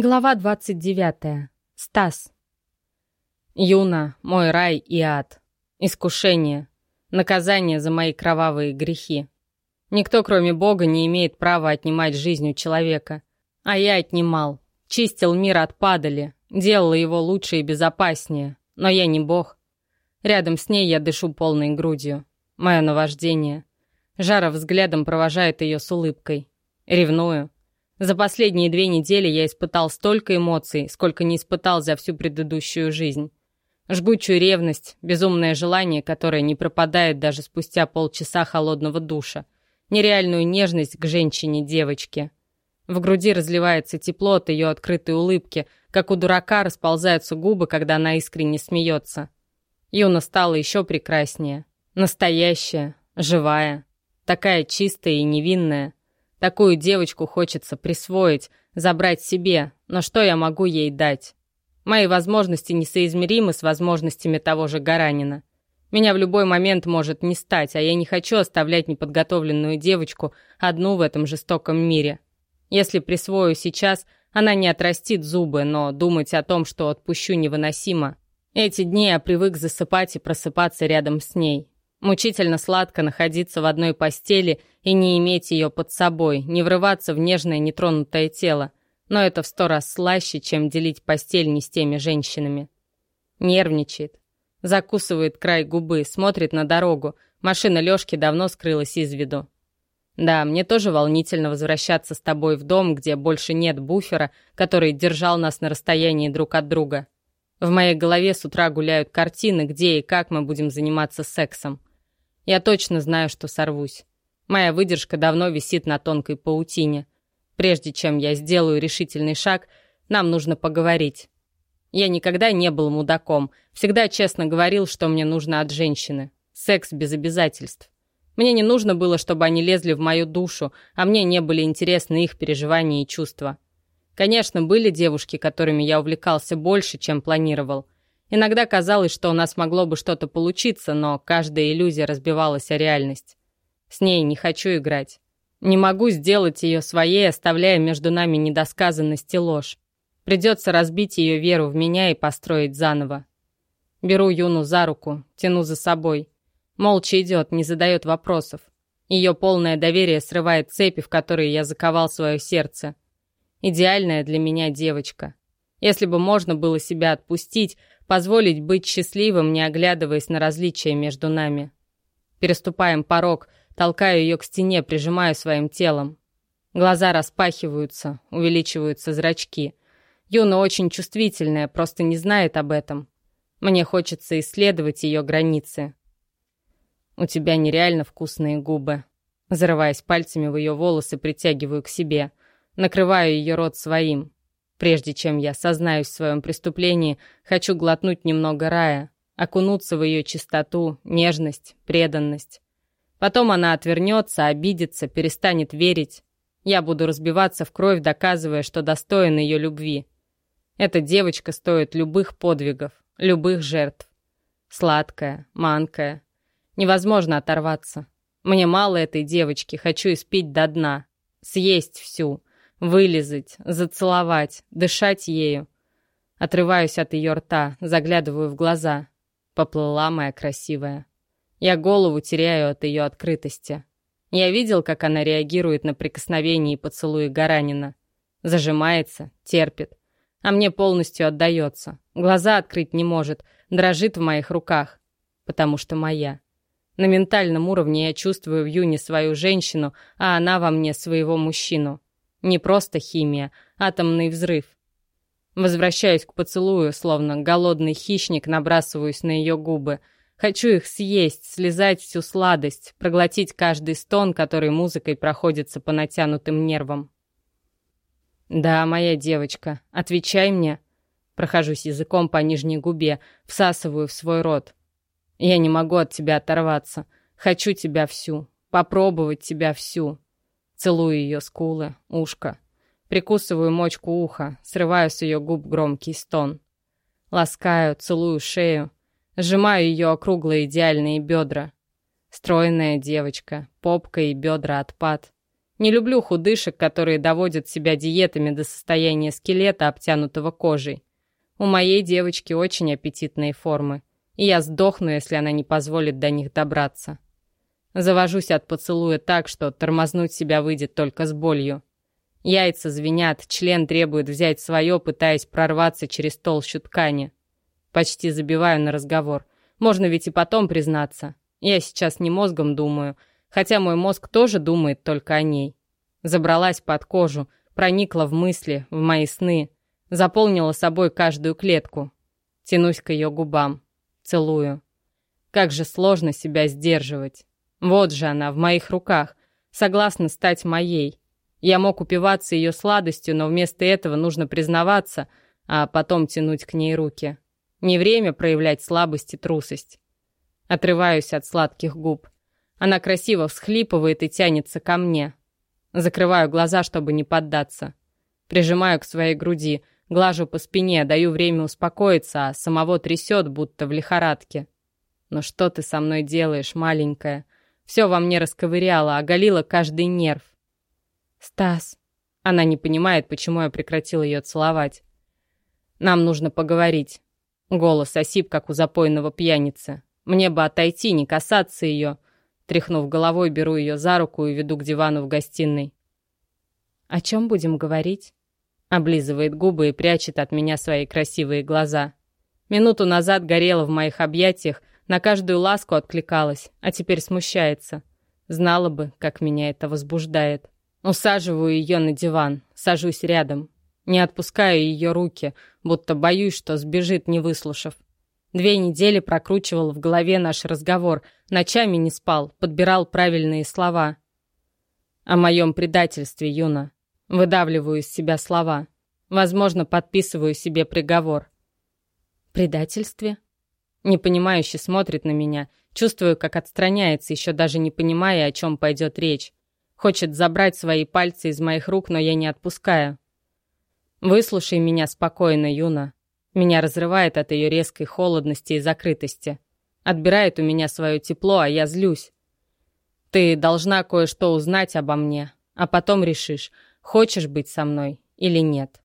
Глава 29. Стас. Юна, мой рай и ад. Искушение. Наказание за мои кровавые грехи. Никто, кроме Бога, не имеет права отнимать жизнь у человека. А я отнимал. Чистил мир от падали. Делал его лучше и безопаснее. Но я не Бог. Рядом с ней я дышу полной грудью. Мое наваждение. Жара взглядом провожает ее с улыбкой. Ревную. За последние две недели я испытал столько эмоций, сколько не испытал за всю предыдущую жизнь. Жгучую ревность, безумное желание, которое не пропадает даже спустя полчаса холодного душа. Нереальную нежность к женщине-девочке. В груди разливается тепло от ее открытой улыбки, как у дурака расползаются губы, когда она искренне смеется. Юна стала еще прекраснее. Настоящая, живая, такая чистая и невинная. Такую девочку хочется присвоить, забрать себе, но что я могу ей дать? Мои возможности несоизмеримы с возможностями того же Гаранина. Меня в любой момент может не стать, а я не хочу оставлять неподготовленную девочку одну в этом жестоком мире. Если присвою сейчас, она не отрастит зубы, но думать о том, что отпущу, невыносимо. Эти дни я привык засыпать и просыпаться рядом с ней. Мучительно сладко находиться в одной постели и не иметь ее под собой, не врываться в нежное нетронутое тело. Но это в сто раз слаще, чем делить постель не с теми женщинами. Нервничает. Закусывает край губы, смотрит на дорогу. Машина Лёшки давно скрылась из виду. Да, мне тоже волнительно возвращаться с тобой в дом, где больше нет буфера, который держал нас на расстоянии друг от друга. В моей голове с утра гуляют картины, где и как мы будем заниматься сексом. Я точно знаю, что сорвусь. Моя выдержка давно висит на тонкой паутине. Прежде чем я сделаю решительный шаг, нам нужно поговорить. Я никогда не был мудаком, всегда честно говорил, что мне нужно от женщины. Секс без обязательств. Мне не нужно было, чтобы они лезли в мою душу, а мне не были интересны их переживания и чувства. Конечно, были девушки, которыми я увлекался больше, чем планировал — Иногда казалось, что у нас могло бы что-то получиться, но каждая иллюзия разбивалась о реальность. С ней не хочу играть. Не могу сделать ее своей, оставляя между нами недосказанность и ложь. Придется разбить ее веру в меня и построить заново. Беру Юну за руку, тяну за собой. Молча идет, не задает вопросов. Ее полное доверие срывает цепи, в которые я заковал свое сердце. Идеальная для меня девочка. Если бы можно было себя отпустить, позволить быть счастливым, не оглядываясь на различия между нами. Переступаем порог, толкаю ее к стене, прижимаю своим телом. Глаза распахиваются, увеличиваются зрачки. Юна очень чувствительная, просто не знает об этом. Мне хочется исследовать ее границы. «У тебя нереально вкусные губы». Зарываясь пальцами в ее волосы, притягиваю к себе. Накрываю ее рот своим. Прежде чем я сознаюсь в своем преступлении, хочу глотнуть немного рая, окунуться в ее чистоту, нежность, преданность. Потом она отвернется, обидится, перестанет верить. Я буду разбиваться в кровь, доказывая, что достоин ее любви. Эта девочка стоит любых подвигов, любых жертв. Сладкая, манкая. Невозможно оторваться. Мне мало этой девочки, хочу испить до дна. Съесть всю. Вылизать, зацеловать, дышать ею. Отрываюсь от ее рта, заглядываю в глаза. Поплыла моя красивая. Я голову теряю от ее открытости. Я видел, как она реагирует на прикосновение и поцелуи Гаранина. Зажимается, терпит. А мне полностью отдается. Глаза открыть не может, дрожит в моих руках. Потому что моя. На ментальном уровне я чувствую в Юне свою женщину, а она во мне своего мужчину. Не просто химия, атомный взрыв. Возвращаюсь к поцелую, словно голодный хищник, набрасываюсь на ее губы. Хочу их съесть, слезать всю сладость, проглотить каждый стон, который музыкой проходится по натянутым нервам. «Да, моя девочка, отвечай мне». Прохожусь языком по нижней губе, всасываю в свой рот. «Я не могу от тебя оторваться. Хочу тебя всю, попробовать тебя всю». Целую ее скулы, ушко. Прикусываю мочку уха, срываю с ее губ громкий стон. Ласкаю, целую шею. Сжимаю ее округлые идеальные бедра. Стройная девочка, попка и бедра отпад. Не люблю худышек, которые доводят себя диетами до состояния скелета, обтянутого кожей. У моей девочки очень аппетитные формы, и я сдохну, если она не позволит до них добраться. Завожусь от поцелуя так, что тормознуть себя выйдет только с болью. Яйца звенят, член требует взять свое, пытаясь прорваться через толщу ткани. Почти забиваю на разговор. Можно ведь и потом признаться. Я сейчас не мозгом думаю, хотя мой мозг тоже думает только о ней. Забралась под кожу, проникла в мысли, в мои сны, заполнила собой каждую клетку. Тянусь к ее губам, целую. Как же сложно себя сдерживать. Вот же она, в моих руках, согласна стать моей. Я мог упиваться ее сладостью, но вместо этого нужно признаваться, а потом тянуть к ней руки. Не время проявлять слабость и трусость. Отрываюсь от сладких губ. Она красиво всхлипывает и тянется ко мне. Закрываю глаза, чтобы не поддаться. Прижимаю к своей груди, глажу по спине, даю время успокоиться, а самого трясет, будто в лихорадке. «Ну что ты со мной делаешь, маленькая?» Все во мне расковыряло, оголило каждый нерв. «Стас». Она не понимает, почему я прекратил ее целовать. «Нам нужно поговорить». Голос осип, как у запойного пьяницы. Мне бы отойти, не касаться ее. Тряхнув головой, беру ее за руку и веду к дивану в гостиной. «О чем будем говорить?» Облизывает губы и прячет от меня свои красивые глаза. Минуту назад горела в моих объятиях, на каждую ласку откликалась, а теперь смущается. Знала бы, как меня это возбуждает. Усаживаю ее на диван, сажусь рядом. Не отпускаю ее руки, будто боюсь, что сбежит, не выслушав. Две недели прокручивал в голове наш разговор, ночами не спал, подбирал правильные слова. О моем предательстве, Юна. Выдавливаю из себя слова. Возможно, подписываю себе приговор. Предательстве? Непонимающе смотрит на меня. Чувствую, как отстраняется, еще даже не понимая, о чем пойдет речь. Хочет забрать свои пальцы из моих рук, но я не отпускаю. Выслушай меня спокойно, Юна. Меня разрывает от ее резкой холодности и закрытости. Отбирает у меня свое тепло, а я злюсь. Ты должна кое-что узнать обо мне, а потом решишь, хочешь быть со мной или нет.